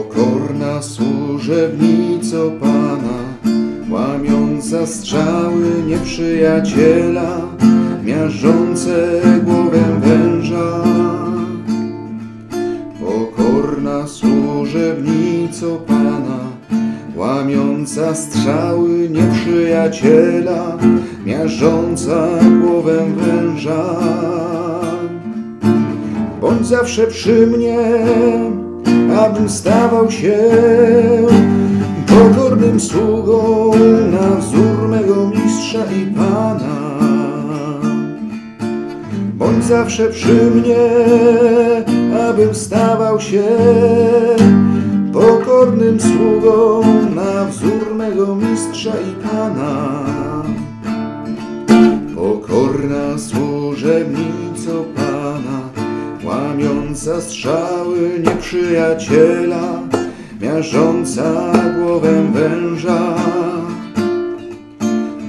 Pokorna służebnico Pana, łamiąca strzały nieprzyjaciela, miażdżące głowę węża. Pokorna służebnico Pana, łamiąca strzały nieprzyjaciela, miażdżąca głowę węża. Bądź zawsze przy mnie, abym stawał się pokornym sługą na wzór mego mistrza i Pana. Bądź zawsze przy mnie, abym stawał się pokornym sługą na wzór mego mistrza i Pana. Pokorna służebnico Pana, łamiąca strzały nieprzyjaciela, miażdżąca głowę węża.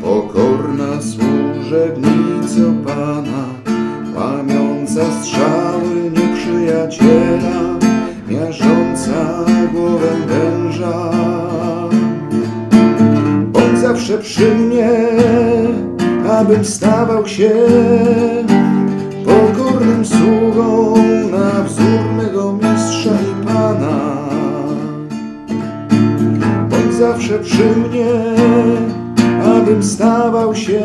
Pokorna służebnico Pana, łamiąca strzały nieprzyjaciela, miażdżąca głowę węża. Bądź zawsze przy mnie, abym stawał się pokornym sługą na wzór mego mistrza i Pana. Bądź zawsze przy mnie, abym stawał się